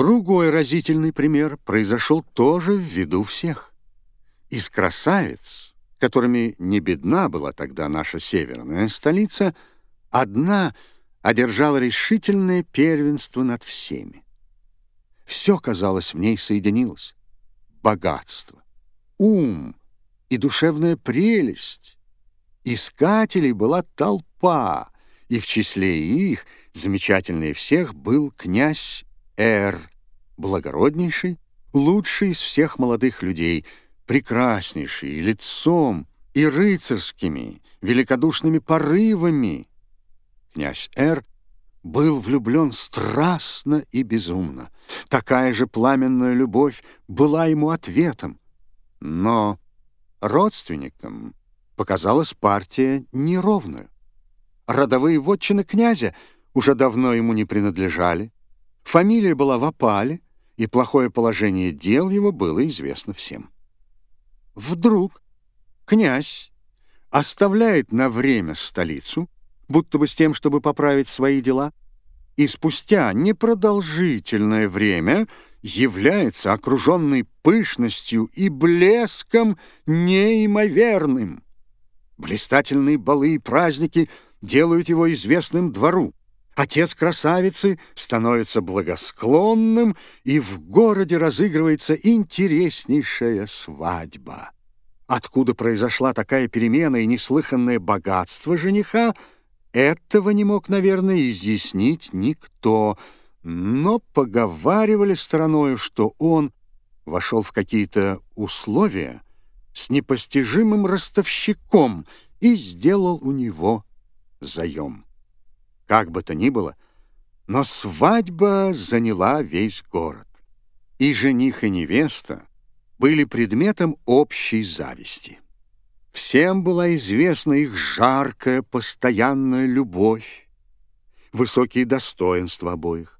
Другой разительный пример произошел тоже в виду всех. Из красавиц, которыми не бедна была тогда наша северная столица, одна одержала решительное первенство над всеми. Все, казалось, в ней соединилось. Богатство, ум и душевная прелесть. Искателей была толпа, и в числе их, замечательнее всех, был князь Эр, благороднейший, лучший из всех молодых людей, прекраснейший лицом и рыцарскими, великодушными порывами. Князь Эр был влюблен страстно и безумно. Такая же пламенная любовь была ему ответом. Но родственникам показалась партия неровную. Родовые вотчины князя уже давно ему не принадлежали. Фамилия была в опале, и плохое положение дел его было известно всем. Вдруг князь оставляет на время столицу, будто бы с тем, чтобы поправить свои дела, и спустя непродолжительное время является окруженный пышностью и блеском неимоверным. Блистательные балы и праздники делают его известным двору. Отец красавицы становится благосклонным, и в городе разыгрывается интереснейшая свадьба. Откуда произошла такая перемена и неслыханное богатство жениха, этого не мог, наверное, изъяснить никто, но поговаривали стороною, что он вошел в какие-то условия с непостижимым ростовщиком и сделал у него заем. Как бы то ни было, но свадьба заняла весь город. И жених, и невеста были предметом общей зависти. Всем была известна их жаркая, постоянная любовь, высокие достоинства обоих.